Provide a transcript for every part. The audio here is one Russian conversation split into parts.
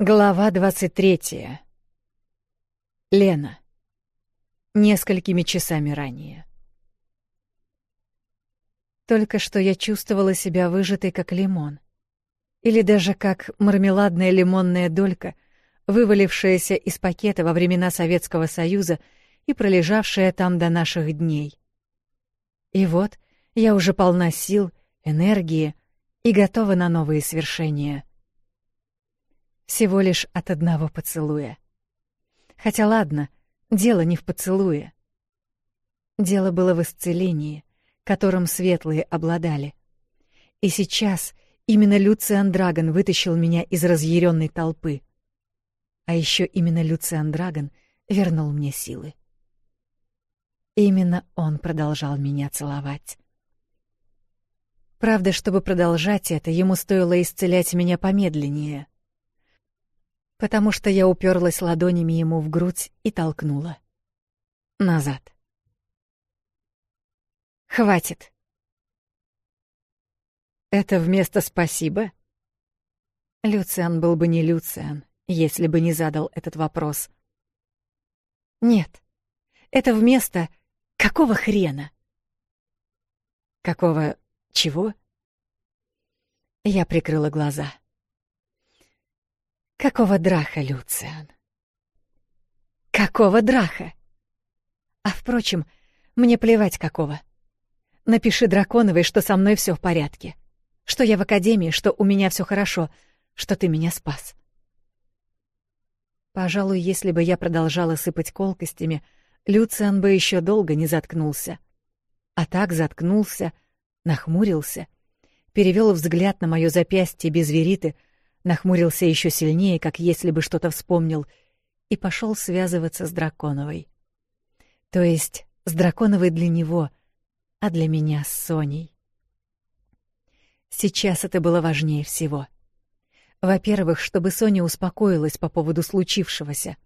Глава 23. Лена. Несколькими часами ранее. Только что я чувствовала себя выжатой как лимон, или даже как мармеладная лимонная долька, вывалившаяся из пакета во времена Советского Союза и пролежавшая там до наших дней. И вот я уже полна сил, энергии и готова на новые свершения — всего лишь от одного поцелуя. Хотя ладно, дело не в поцелуе. Дело было в исцелении, которым светлые обладали. И сейчас именно Люциан Драгон вытащил меня из разъяренной толпы. А еще именно Люциан Драгон вернул мне силы. Именно он продолжал меня целовать. Правда, чтобы продолжать это, ему стоило исцелять меня помедленнее — потому что я уперлась ладонями ему в грудь и толкнула. Назад. «Хватит!» «Это вместо «спасибо»?» Люциан был бы не Люциан, если бы не задал этот вопрос. «Нет, это вместо какого хрена?» «Какого чего?» Я прикрыла глаза. Какого драха, Люциан? Какого драха? А впрочем, мне плевать какого. Напиши Драконовой, что со мной все в порядке, что я в академии, что у меня все хорошо, что ты меня спас. Пожалуй, если бы я продолжала сыпать колкостями, Люциан бы еще долго не заткнулся. А так заткнулся, нахмурился, перевел взгляд на моё запястье без вериты — нахмурился еще сильнее, как если бы что-то вспомнил, и пошел связываться с Драконовой. То есть с Драконовой для него, а для меня с Соней. Сейчас это было важнее всего. Во-первых, чтобы Соня успокоилась по поводу случившегося.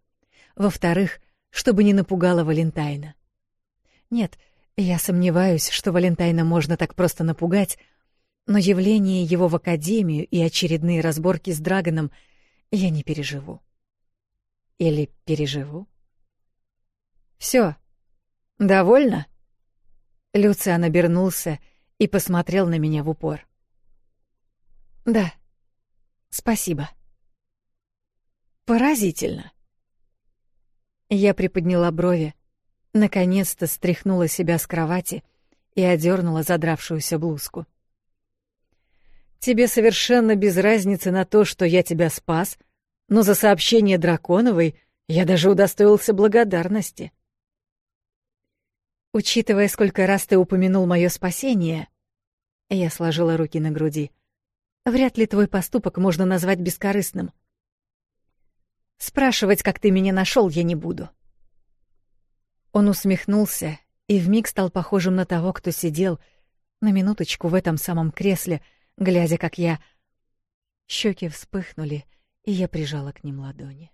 Во-вторых, чтобы не напугала Валентайна. Нет, я сомневаюсь, что Валентайна можно так просто напугать, но явление его в академию и очередные разборки с Драгоном я не переживу. Или переживу? Все. Довольно? Люциан обернулся и посмотрел на меня в упор. Да. Спасибо. Поразительно. Я приподняла брови, наконец-то стряхнула себя с кровати и одернула задравшуюся блузку. Тебе совершенно без разницы на то, что я тебя спас, но за сообщение Драконовой я даже удостоился благодарности. Учитывая, сколько раз ты упомянул мое спасение, я сложила руки на груди. Вряд ли твой поступок можно назвать бескорыстным. Спрашивать, как ты меня нашел, я не буду. Он усмехнулся и вмиг стал похожим на того, кто сидел на минуточку в этом самом кресле, глядя, как я... Щеки вспыхнули, и я прижала к ним ладони.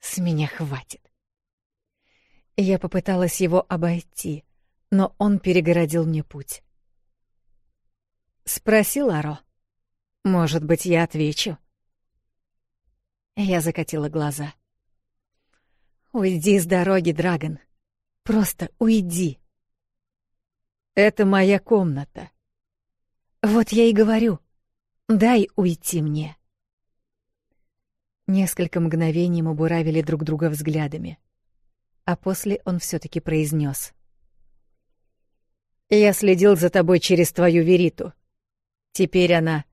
«С меня хватит!» Я попыталась его обойти, но он перегородил мне путь. Спросил Аро. «Может быть, я отвечу?» Я закатила глаза. «Уйди с дороги, Драгон. Просто уйди!» «Это моя комната», вот я и говорю. Дай уйти мне. Несколько мгновений мы буравили друг друга взглядами, а после он все таки произнес: "Я следил за тобой через твою Вериту. Теперь она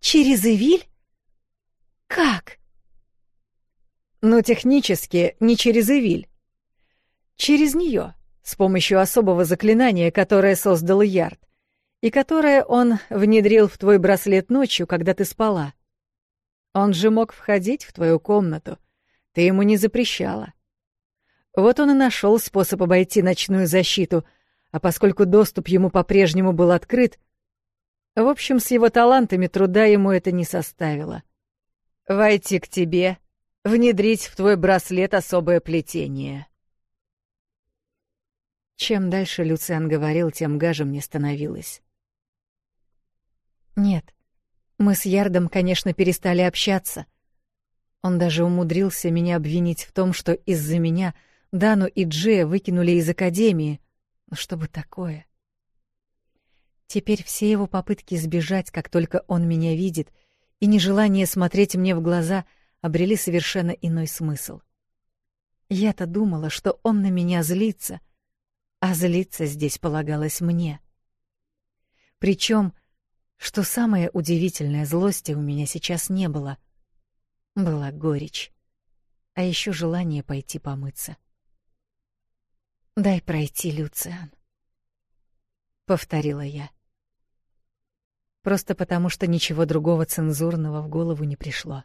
через Ивиль? Как? Ну, технически не через Ивиль. Через нее, с помощью особого заклинания, которое создал Ярд и которое он внедрил в твой браслет ночью, когда ты спала. Он же мог входить в твою комнату, ты ему не запрещала. Вот он и нашел способ обойти ночную защиту, а поскольку доступ ему по-прежнему был открыт, в общем, с его талантами труда ему это не составило. Войти к тебе, внедрить в твой браслет особое плетение — чем дальше Люциан говорил, тем гаже мне становилось. Нет. Мы с Ярдом, конечно, перестали общаться. Он даже умудрился меня обвинить в том, что из-за меня Дану и Джея выкинули из академии. Ну что бы такое? Теперь все его попытки сбежать, как только он меня видит, и нежелание смотреть мне в глаза обрели совершенно иной смысл. Я-то думала, что он на меня злится, а злиться здесь полагалось мне. Причем что самое удивительное, злости у меня сейчас не было. Была горечь. А еще желание пойти помыться. «Дай пройти, Люциан», — повторила я. Просто потому, что ничего другого цензурного в голову не пришло.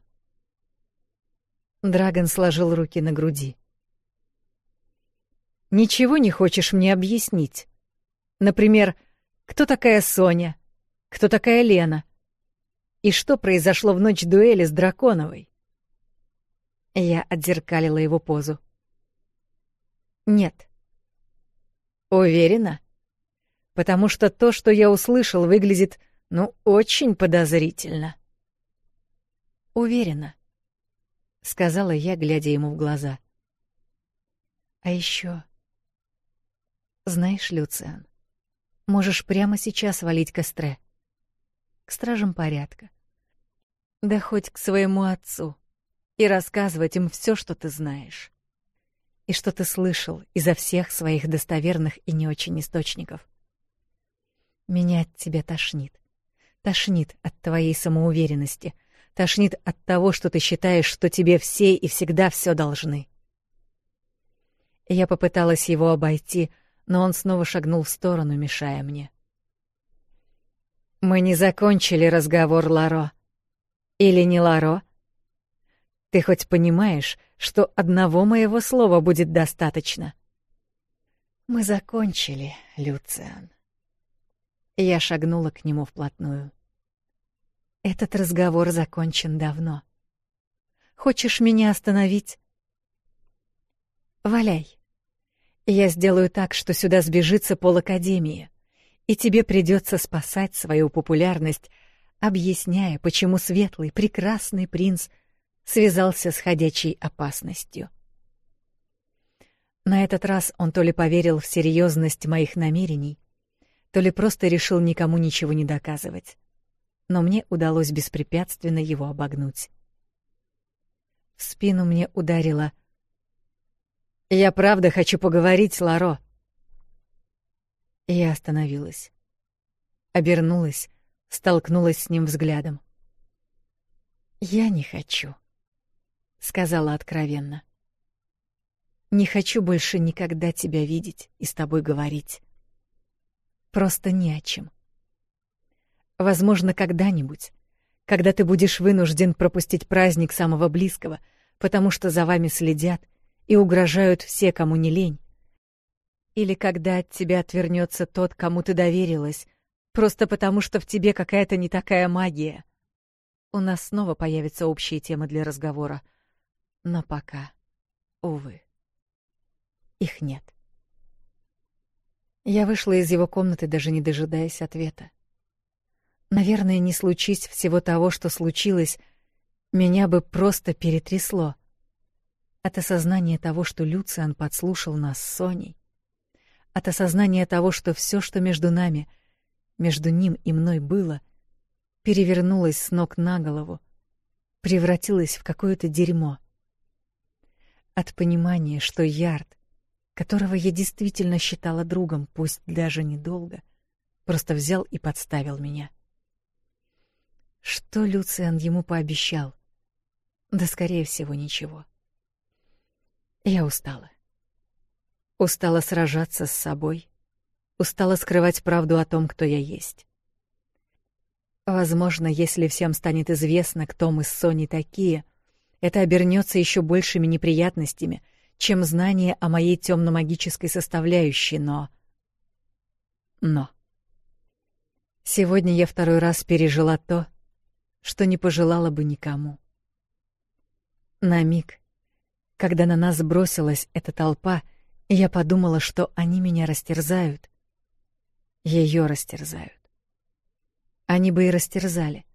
Драгон сложил руки на груди. «Ничего не хочешь мне объяснить? Например, кто такая Соня?» кто такая Лена и что произошло в ночь дуэли с Драконовой. Я отзеркалила его позу. Нет. Уверена? Потому что то, что я услышал, выглядит, ну, очень подозрительно. Уверена, сказала я, глядя ему в глаза. А еще... Знаешь, Люциан, можешь прямо сейчас валить костре к стражам порядка. Да хоть к своему отцу. И рассказывать им все, что ты знаешь. И что ты слышал изо всех своих достоверных и не очень источников. Меня от тебя тошнит. Тошнит от твоей самоуверенности. Тошнит от того, что ты считаешь, что тебе все и всегда все должны. Я попыталась его обойти, но он снова шагнул в сторону, мешая мне. — мы не закончили разговор, Ларо. Или не Ларо? Ты хоть понимаешь, что одного моего слова будет достаточно? Мы закончили, Люциан. Я шагнула к нему вплотную. Этот разговор закончен давно. Хочешь меня остановить? Валяй. Я сделаю так, что сюда сбежится пол академии и тебе придется спасать свою популярность, объясняя, почему светлый, прекрасный принц связался с ходячей опасностью. На этот раз он то ли поверил в серьезность моих намерений, то ли просто решил никому ничего не доказывать. Но мне удалось беспрепятственно его обогнуть. В спину мне ударило. «Я правда хочу поговорить, Ларо», я остановилась. Обернулась, столкнулась с ним взглядом. «Я не хочу», — сказала откровенно. «Не хочу больше никогда тебя видеть и с тобой говорить. Просто не о чем. Возможно, когда-нибудь, когда ты будешь вынужден пропустить праздник самого близкого, потому что за вами следят и угрожают все, кому не лень, или когда от тебя отвернется тот, кому ты доверилась, просто потому что в тебе какая-то не такая магия. У нас снова появятся общие темы для разговора. Но пока, увы, их нет. Я вышла из его комнаты, даже не дожидаясь ответа. Наверное, не случись всего того, что случилось, меня бы просто перетрясло. От осознания того, что Люциан подслушал нас с Соней, от осознания того, что все, что между нами, между ним и мной было, перевернулось с ног на голову, превратилось в какое-то дерьмо. От понимания, что Ярд, которого я действительно считала другом, пусть даже недолго, просто взял и подставил меня. Что Люциан ему пообещал? Да, скорее всего, ничего. Я устала. Устала сражаться с собой, устала скрывать правду о том, кто я есть. Возможно, если всем станет известно, кто мы с Соней такие, это обернется еще большими неприятностями, чем знание о моей темно-магической составляющей, но... Но... Сегодня я второй раз пережила то, что не пожелала бы никому. На миг, когда на нас бросилась эта толпа — я подумала, что они меня растерзают. Ее растерзают. Они бы и растерзали,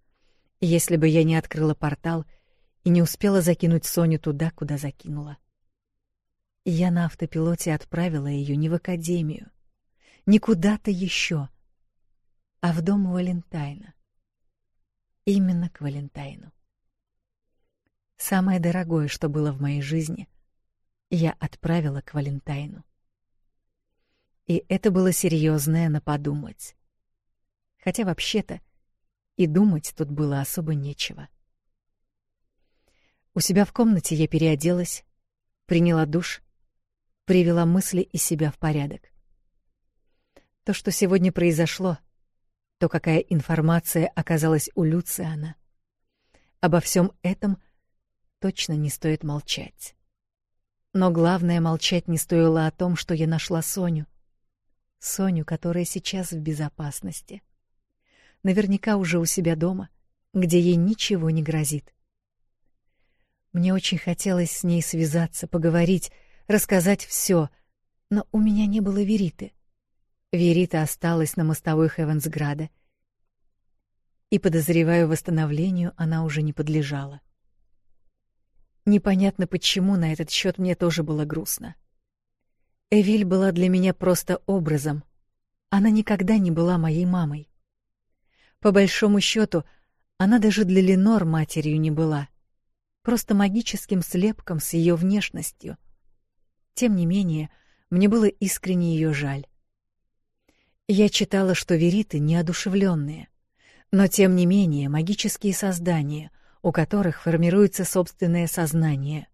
если бы я не открыла портал и не успела закинуть Соню туда, куда закинула. Я на автопилоте отправила ее не в академию, не куда-то еще, а в дом Валентайна. Именно к Валентайну. Самое дорогое, что было в моей жизни, я отправила к Валентайну. И это было серьезное на подумать. Хотя вообще-то и думать тут было особо нечего. У себя в комнате я переоделась, приняла душ, привела мысли и себя в порядок. То, что сегодня произошло, то, какая информация оказалась у Люциана, обо всем этом точно не стоит молчать. Но главное, молчать не стоило о том, что я нашла Соню. Соню, которая сейчас в безопасности. Наверняка уже у себя дома, где ей ничего не грозит. Мне очень хотелось с ней связаться, поговорить, рассказать все, но у меня не было Вериты. Верита осталась на мостовой Хевенсграда — и подозреваю, восстановлению она уже не подлежала. Непонятно почему на этот счет мне тоже было грустно. Эвиль была для меня просто образом. Она никогда не была моей мамой. По большому счету, она даже для Ленор матерью не была. Просто магическим слепком с ее внешностью. Тем не менее, мне было искренне ее жаль. Я читала, что вериты неодушевленные, но тем не менее магические создания — у которых формируется собственное сознание.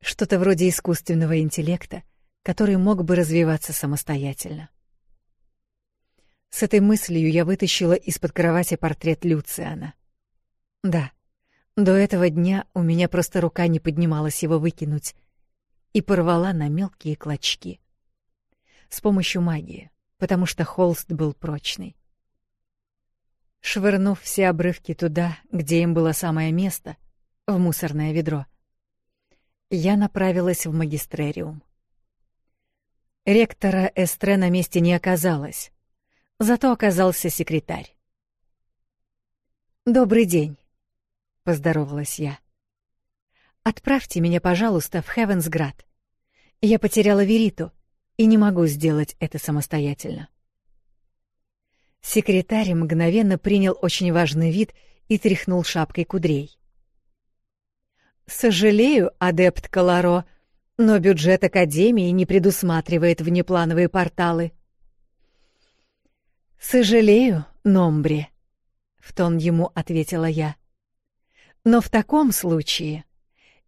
Что-то вроде искусственного интеллекта, который мог бы развиваться самостоятельно. С этой мыслью я вытащила из-под кровати портрет Люциана. Да, до этого дня у меня просто рука не поднималась его выкинуть и порвала на мелкие клочки. С помощью магии, потому что холст был прочный швырнув все обрывки туда, где им было самое место, в мусорное ведро. Я направилась в магистрериум. Ректора Эстре на месте не оказалось, зато оказался секретарь. «Добрый день», — поздоровалась я. «Отправьте меня, пожалуйста, в Хевенсград. Я потеряла Вериту и не могу сделать это самостоятельно». Секретарь мгновенно принял очень важный вид и тряхнул шапкой кудрей. «Сожалею, адепт Колоро, но бюджет Академии не предусматривает внеплановые порталы». «Сожалею, Номбри», — в тон ему ответила я. «Но в таком случае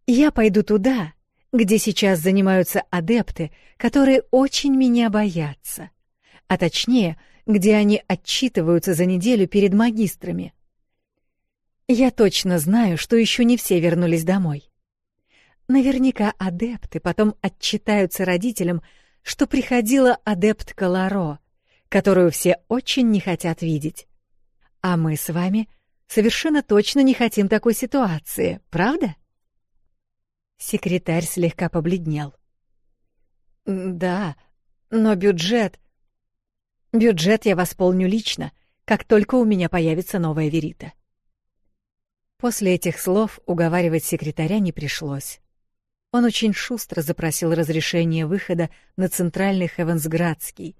я пойду туда, где сейчас занимаются адепты, которые очень меня боятся, а точнее — где они отчитываются за неделю перед магистрами. Я точно знаю, что еще не все вернулись домой. Наверняка адепты потом отчитаются родителям, что приходила адептка Ларо, которую все очень не хотят видеть. А мы с вами совершенно точно не хотим такой ситуации, правда? Секретарь слегка побледнел. Да, но бюджет Бюджет я восполню лично, как только у меня появится новая Верита. После этих слов уговаривать секретаря не пришлось. Он очень шустро запросил разрешение выхода на центральный Хевенсградский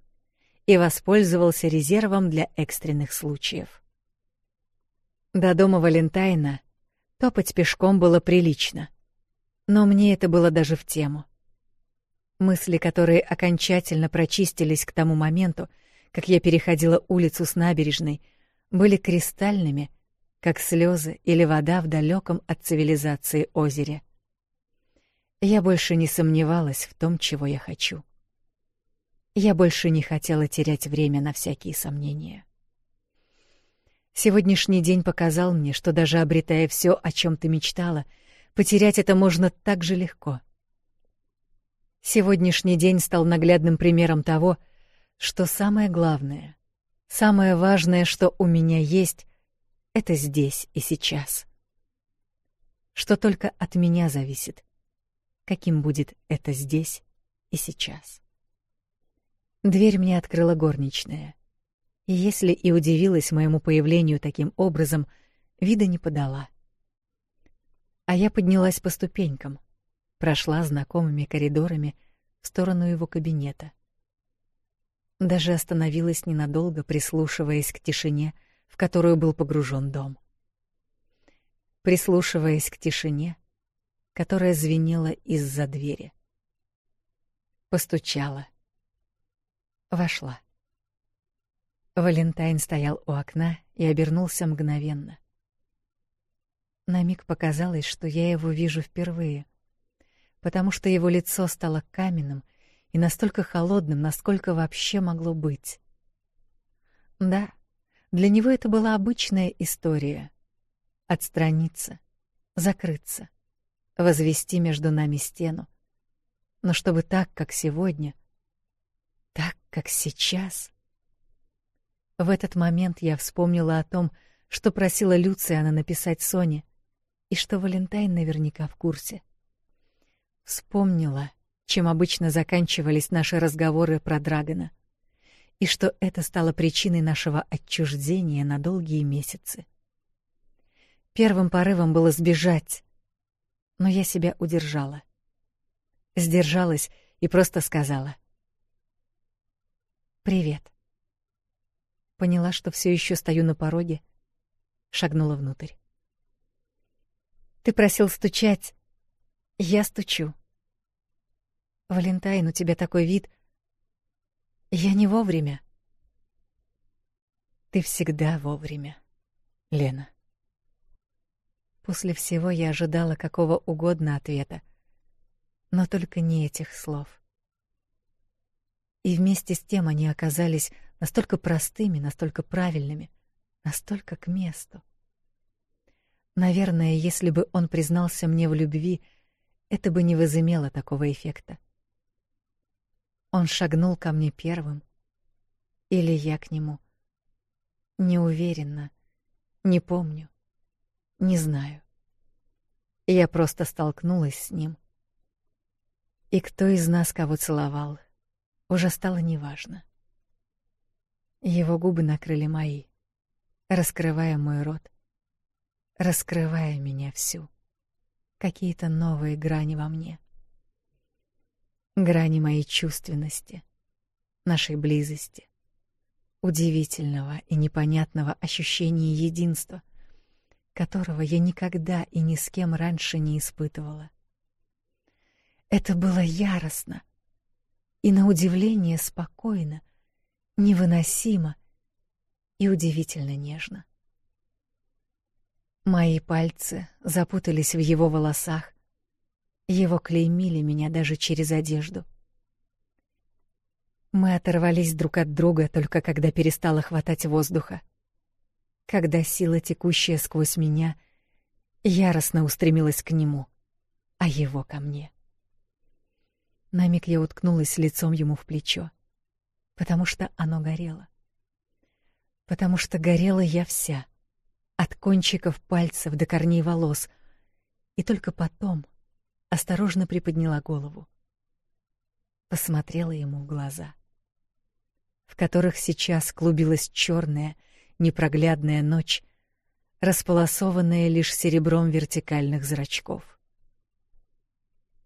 и воспользовался резервом для экстренных случаев. До дома Валентайна топать пешком было прилично, но мне это было даже в тему. Мысли, которые окончательно прочистились к тому моменту, как я переходила улицу с набережной, были кристальными, как слезы или вода в далеком от цивилизации озере. Я больше не сомневалась в том, чего я хочу. Я больше не хотела терять время на всякие сомнения. Сегодняшний день показал мне, что даже обретая все, о чем ты мечтала, потерять это можно так же легко. Сегодняшний день стал наглядным примером того, что что самое главное, самое важное, что у меня есть, это здесь и сейчас. Что только от меня зависит, каким будет это здесь и сейчас. Дверь мне открыла горничная. И если и удивилась моему появлению таким образом, вида не подала. А я поднялась по ступенькам, прошла знакомыми коридорами в сторону его кабинета. Даже остановилась ненадолго, прислушиваясь к тишине, в которую был погружен дом. Прислушиваясь к тишине, которая звенела из-за двери. Постучала. Вошла. Валентайн стоял у окна и обернулся мгновенно. На миг показалось, что я его вижу впервые, потому что его лицо стало каменным — и настолько холодным, насколько вообще могло быть. Да, для него это была обычная история. Отстраниться, закрыться, возвести между нами стену. Но чтобы так, как сегодня, так, как сейчас. В этот момент я вспомнила о том, что просила Люциана написать Соне, и что Валентайн наверняка в курсе. Вспомнила — чем обычно заканчивались наши разговоры про Драгона, и что это стало причиной нашего отчуждения на долгие месяцы. Первым порывом было сбежать, но я себя удержала. Сдержалась и просто сказала: "Привет". Поняла, что все еще стою на пороге, шагнула внутрь. Ты просил стучать. Я стучу. Валентайн, у тебя такой вид. Я не вовремя. Ты всегда вовремя, Лена. После всего я ожидала какого угодно ответа, но только не этих слов. И вместе с тем они оказались настолько простыми, настолько правильными, настолько к месту. Наверное, если бы он признался мне в любви, это бы не возымело такого эффекта. Он шагнул ко мне первым. Или я к нему. Не уверена, не помню, не знаю. Я просто столкнулась с ним. И кто из нас кого целовал, уже стало неважно. Его губы накрыли мои, раскрывая мой рот, раскрывая меня всю. Какие-то новые грани во мне грани моей чувственности, нашей близости, удивительного и непонятного ощущения единства, которого я никогда и ни с кем раньше не испытывала. Это было яростно и, на удивление, спокойно, невыносимо и удивительно нежно. Мои пальцы запутались в его волосах, его клеймили меня даже через одежду. Мы оторвались друг от друга только когда перестало хватать воздуха. Когда сила, текущая сквозь меня, яростно устремилась к нему, а его ко мне. На миг я уткнулась лицом ему в плечо, потому что оно горело. Потому что горела я вся, от кончиков пальцев до корней волос. И только потом — осторожно приподняла голову. Посмотрела ему в глаза, в которых сейчас клубилась черная, непроглядная ночь, располосованная лишь серебром вертикальных зрачков.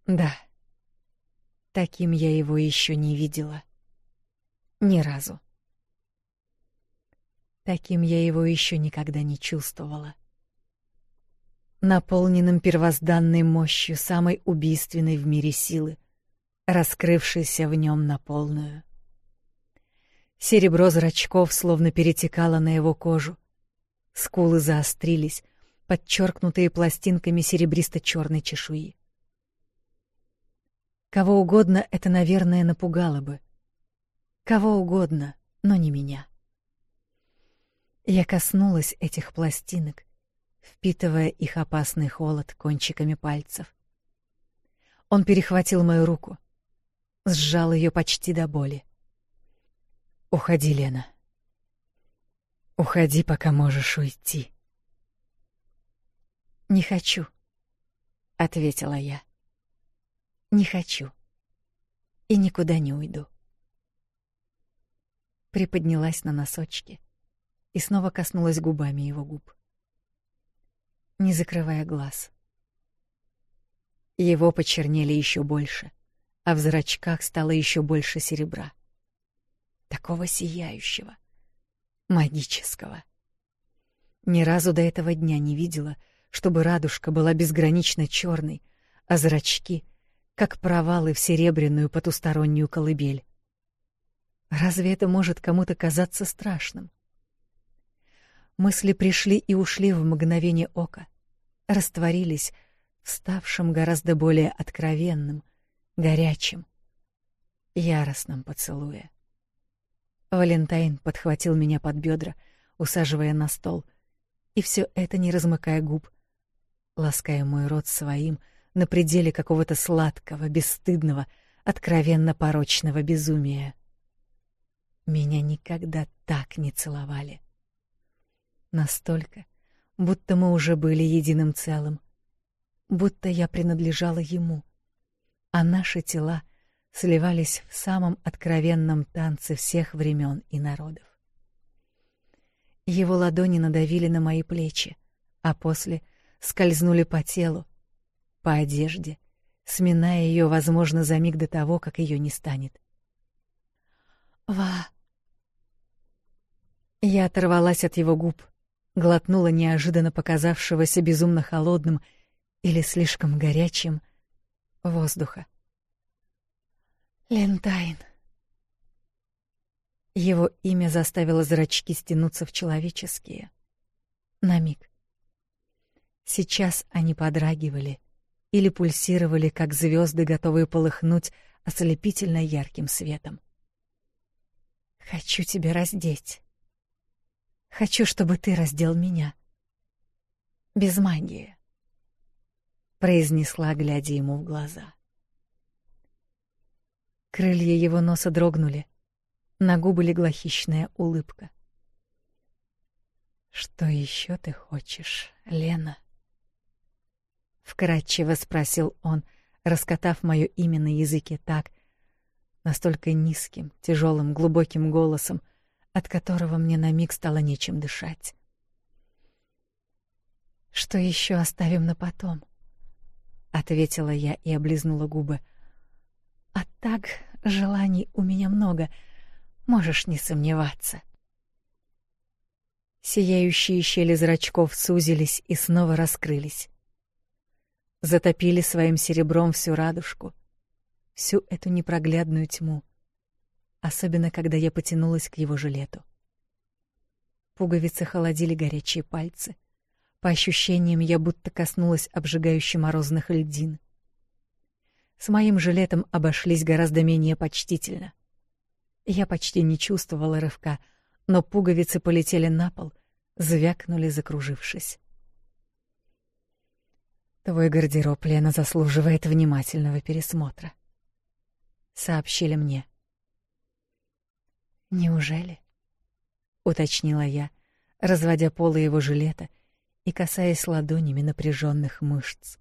Да, таким я его еще не видела. Ни разу. Таким я его еще никогда не чувствовала наполненным первозданной мощью самой убийственной в мире силы, раскрывшейся в нем на полную. Серебро зрачков словно перетекало на его кожу. Скулы заострились, подчеркнутые пластинками серебристо-черной чешуи. Кого угодно это, наверное, напугало бы. Кого угодно, но не меня. Я коснулась этих пластинок — впитывая их опасный холод кончиками пальцев. Он перехватил мою руку, сжал ее почти до боли. Уходи, Лена. Уходи, пока можешь уйти. Не хочу, ответила я. Не хочу. И никуда не уйду. Приподнялась на носочки и снова коснулась губами его губ не закрывая глаз. Его почернели еще больше, а в зрачках стало еще больше серебра. Такого сияющего, магического. Ни разу до этого дня не видела, чтобы радужка была безгранично черной, а зрачки — как провалы в серебряную потустороннюю колыбель. Разве это может кому-то казаться страшным? — Мысли пришли и ушли в мгновение ока, растворились в ставшем гораздо более откровенным, горячим, яростном поцелуе. Валентайн подхватил меня под бедра, усаживая на стол, и все это не размыкая губ, лаская мой рот своим на пределе какого-то сладкого, бесстыдного, откровенно порочного безумия. Меня никогда так не целовали. Настолько, будто мы уже были единым целым. Будто я принадлежала ему. А наши тела сливались в самом откровенном танце всех времен и народов. Его ладони надавили на мои плечи, а после скользнули по телу, по одежде, сминая ее, возможно, за миг до того, как ее не станет. Ва. Я оторвалась от его губ, глотнула неожиданно показавшегося безумно холодным или слишком горячим воздуха. Лентайн. Его имя заставило зрачки стянуться в человеческие. На миг. Сейчас они подрагивали или пульсировали, как звезды, готовые полыхнуть ослепительно ярким светом. Хочу тебя раздеть. Хочу, чтобы ты раздел меня. Без магии. Произнесла, глядя ему в глаза. Крылья его носа дрогнули. На губы легла хищная улыбка. Что еще ты хочешь, Лена? Вкратчиво спросил он, раскатав моё имя на языке так, настолько низким, тяжелым, глубоким голосом, от которого мне на миг стало нечем дышать. Что еще оставим на потом? ответила я и облизнула губы. А так желаний у меня много, можешь не сомневаться. Сияющие щели зрачков сузились и снова раскрылись. Затопили своим серебром всю радужку, всю эту непроглядную тьму особенно когда я потянулась к его жилету. Пуговицы холодили горячие пальцы. По ощущениям, я будто коснулась обжигающе морозных льдин. С моим жилетом обошлись гораздо менее почтительно. Я почти не чувствовала рывка, но пуговицы полетели на пол, звякнули, закружившись. Твой гардероб, Лена, заслуживает внимательного пересмотра, сообщили мне. Неужели? уточнила я, разводя полы его жилета и касаясь ладонями напряженных мышц.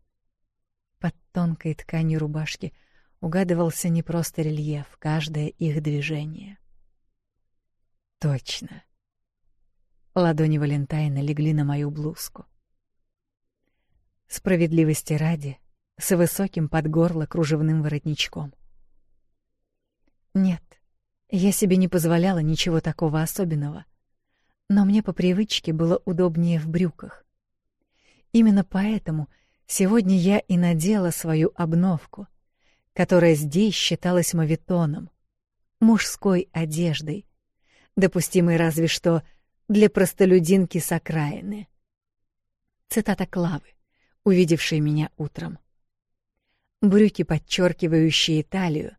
Под тонкой тканью рубашки угадывался не просто рельеф, каждое их движение. Точно. Ладони Валентайна легли на мою блузку. Справедливости ради, с высоким под горло кружевным воротничком. Нет, я себе не позволяла ничего такого особенного, но мне по привычке было удобнее в брюках. Именно поэтому сегодня я и надела свою обновку, которая здесь считалась мавитоном, мужской одеждой, допустимой разве что для простолюдинки с окраины. Цитата Клавы, увидевшей меня утром. Брюки, подчеркивающие талию,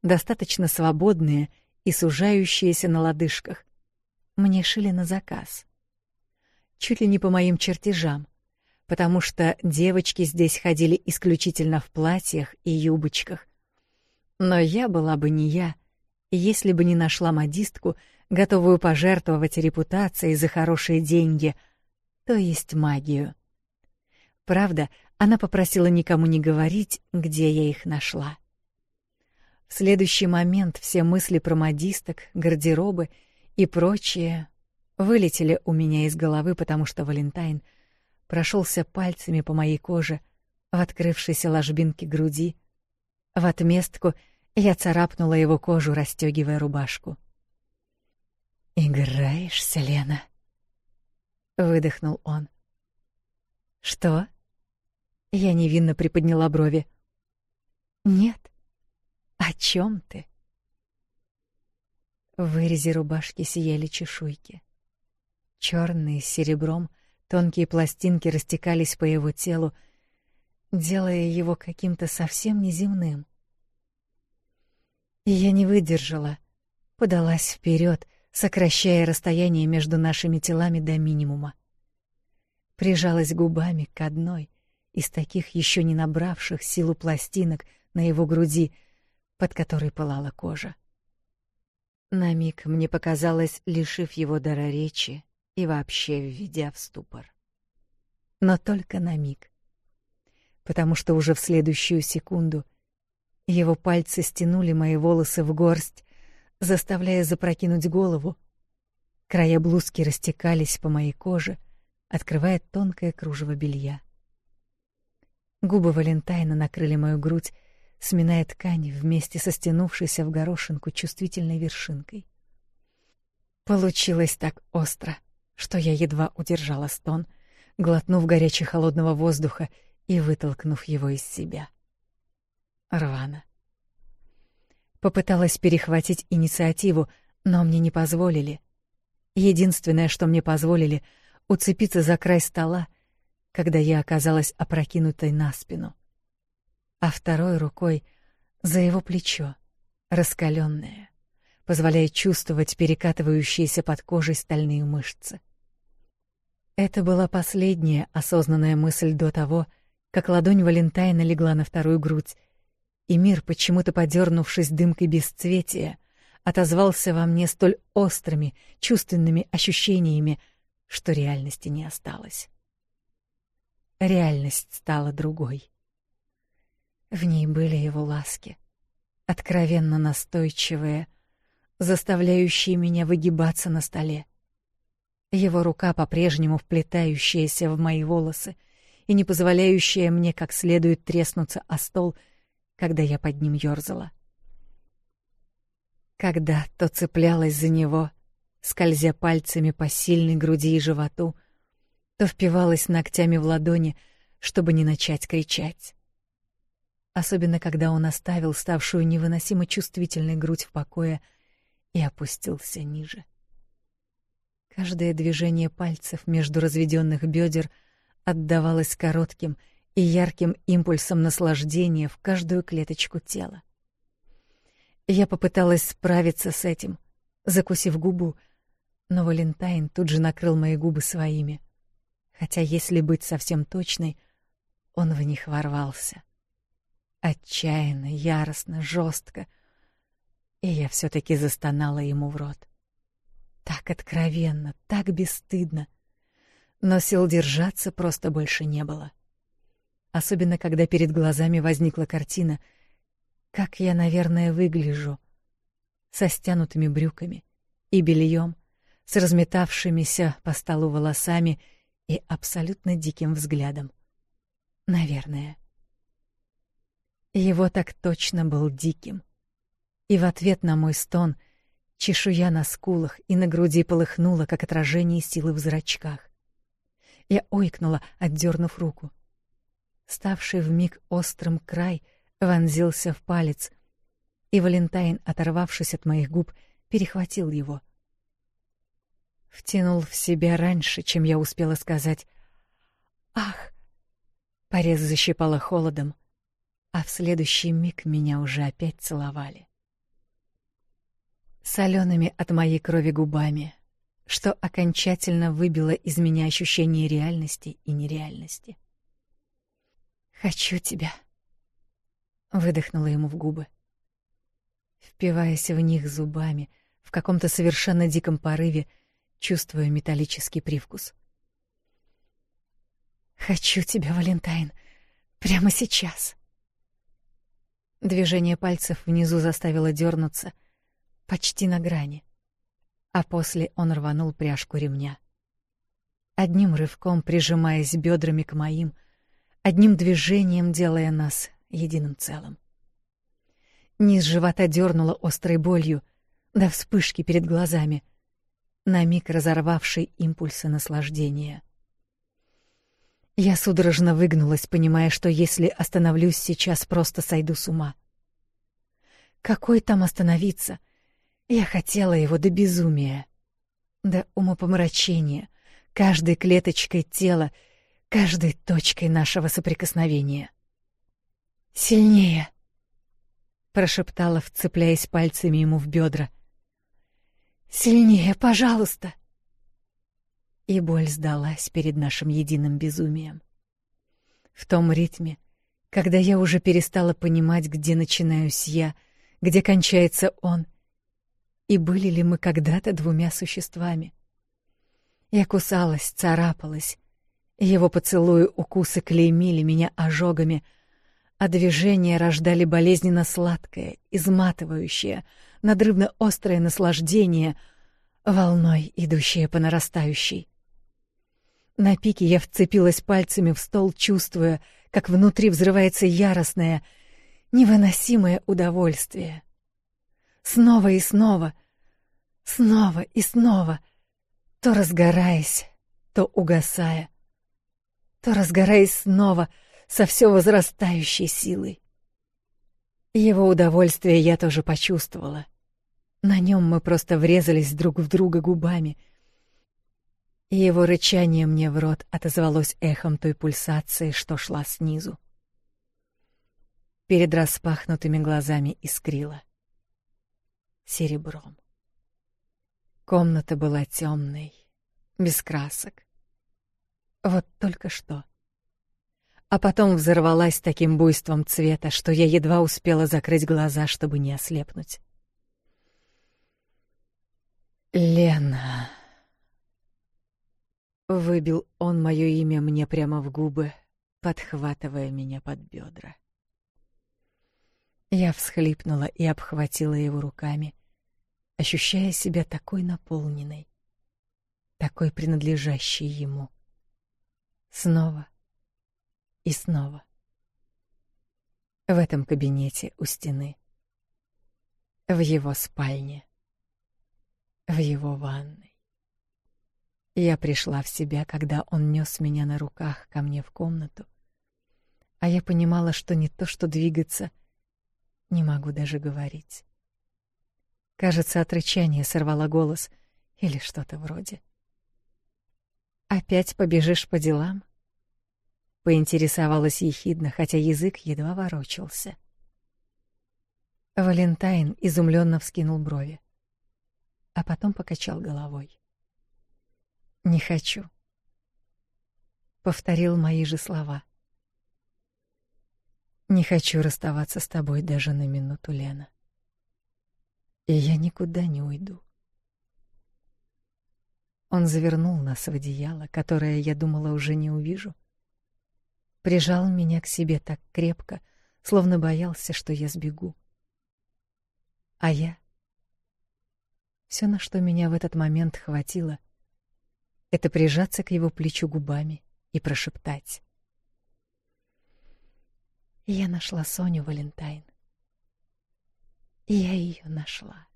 достаточно свободные — и сужающиеся на лодыжках. Мне шили на заказ. Чуть ли не по моим чертежам, потому что девочки здесь ходили исключительно в платьях и юбочках. Но я была бы не я, если бы не нашла модистку, готовую пожертвовать репутацией за хорошие деньги, то есть магию. Правда, она попросила никому не говорить, где я их нашла. Следующий момент все мысли про модисток, гардеробы и прочее вылетели у меня из головы, потому что Валентайн прошелся пальцами по моей коже, в открывшейся ложбинке груди. В отместку я царапнула его кожу, расстегивая рубашку. «Играешься, Лена?» — выдохнул он. «Что?» Я невинно приподняла брови. «Нет, о чем ты? В вырезе рубашки сияли чешуйки. Черные с серебром, тонкие пластинки растекались по его телу, делая его каким-то совсем неземным. И я не выдержала, подалась вперед, сокращая расстояние между нашими телами до минимума. Прижалась губами к одной из таких еще не набравших силу пластинок на его груди — под которой пылала кожа. На миг мне показалось, лишив его дара речи и вообще введя в ступор. Но только на миг. Потому что уже в следующую секунду его пальцы стянули мои волосы в горсть, заставляя запрокинуть голову. Края блузки растекались по моей коже, открывая тонкое кружево белья. Губы Валентайна накрыли мою грудь, сминая ткани вместе со стянувшейся в горошинку чувствительной вершинкой. Получилось так остро, что я едва удержала стон, глотнув горячего холодного воздуха и вытолкнув его из себя. Рвано. Попыталась перехватить инициативу, но мне не позволили. Единственное, что мне позволили, уцепиться за край стола, когда я оказалась опрокинутой на спину а второй рукой за его плечо, раскаленное, позволяя чувствовать перекатывающиеся под кожей стальные мышцы. Это была последняя осознанная мысль до того, как ладонь Валентайна легла на вторую грудь, и мир, почему-то подернувшись дымкой бесцветия, отозвался во мне столь острыми, чувственными ощущениями, что реальности не осталось. Реальность стала другой. В ней были его ласки, откровенно настойчивые, заставляющие меня выгибаться на столе. Его рука, по-прежнему вплетающаяся в мои волосы и не позволяющая мне как следует треснуться о стол, когда я под ним ёрзала. Когда то цеплялась за него, скользя пальцами по сильной груди и животу, то впивалась ногтями в ладони, чтобы не начать кричать особенно когда он оставил ставшую невыносимо чувствительной грудь в покое и опустился ниже. Каждое движение пальцев между разведённых бедер отдавалось коротким и ярким импульсом наслаждения в каждую клеточку тела. Я попыталась справиться с этим, закусив губу, но Валентайн тут же накрыл мои губы своими. Хотя, если быть совсем точной, он в них ворвался. Отчаянно, яростно, жестко. И я все-таки застонала ему в рот. Так откровенно, так бесстыдно. Но сил держаться просто больше не было. Особенно, когда перед глазами возникла картина, как я, наверное, выгляжу. Со стянутыми брюками и бельем, с разметавшимися по столу волосами и абсолютно диким взглядом. Наверное. Его так точно был диким. И в ответ на мой стон чешуя на скулах и на груди полыхнула, как отражение силы в зрачках. Я ойкнула, отдернув руку. Ставший вмиг острым край вонзился в палец, и Валентайн, оторвавшись от моих губ, перехватил его. Втянул в себя раньше, чем я успела сказать «Ах!» Порез защипало холодом, а в следующий миг меня уже опять целовали. Солеными от моей крови губами, что окончательно выбило из меня ощущение реальности и нереальности. «Хочу тебя», — выдохнула ему в губы. Впиваясь в них зубами, в каком-то совершенно диком порыве, чувствую металлический привкус. «Хочу тебя, Валентайн, прямо сейчас!» Движение пальцев внизу заставило дернуться, почти на грани. А после он рванул пряжку ремня. Одним рывком прижимаясь бедрами к моим, одним движением делая нас единым целым. Низ живота дернуло острой болью, до вспышки перед глазами, на миг разорвавший импульсы наслаждения. Я судорожно выгнулась, понимая, что если остановлюсь сейчас, просто сойду с ума. Какой там остановиться? Я хотела его до безумия, до умопомрачения, каждой клеточкой тела, каждой точкой нашего соприкосновения. «Сильнее!» — прошептала, вцепляясь пальцами ему в бедра. «Сильнее, пожалуйста!» и боль сдалась перед нашим единым безумием. В том ритме, когда я уже перестала понимать, где начинаюсь я, где кончается он, и были ли мы когда-то двумя существами. Я кусалась, царапалась, его поцелуи, укусы клеймили меня ожогами, а движения рождали болезненно сладкое, изматывающее, надрывно острое наслаждение, волной идущее по нарастающей. На пике я вцепилась пальцами в стол, чувствуя, как внутри взрывается яростное, невыносимое удовольствие. Снова и снова, снова и снова, то разгораясь, то угасая, то разгораясь снова со все возрастающей силой. Его удовольствие я тоже почувствовала. На нем мы просто врезались друг в друга губами — и его рычание мне в рот отозвалось эхом той пульсации, что шла снизу. Перед распахнутыми глазами искрило серебром. Комната была темной, без красок. Вот только что. А потом взорвалась таким буйством цвета, что я едва успела закрыть глаза, чтобы не ослепнуть. «Лена...» Выбил он мое имя мне прямо в губы, подхватывая меня под бедра. Я всхлипнула и обхватила его руками, ощущая себя такой наполненной, такой принадлежащей ему. Снова и снова. В этом кабинете у стены. В его спальне. В его ванной. Я пришла в себя, когда он нёс меня на руках ко мне в комнату. А я понимала, что не то, что двигаться, не могу даже говорить. Кажется, от рычания сорвала голос или что-то вроде. Опять побежишь по делам? Поинтересовалась ехидно, хотя язык едва ворочался. Валентайн изумлённо вскинул брови, а потом покачал головой. Не хочу. Повторил мои же слова. Не хочу расставаться с тобой даже на минуту, Лена. И я никуда не уйду. Он завернул нас в одеяло, которое я думала уже не увижу. Прижал меня к себе так крепко, словно боялся, что я сбегу. А я Все, на что меня в этот момент хватило — это прижаться к его плечу губами и прошептать. Я нашла Соню Валентайн. Я ее нашла.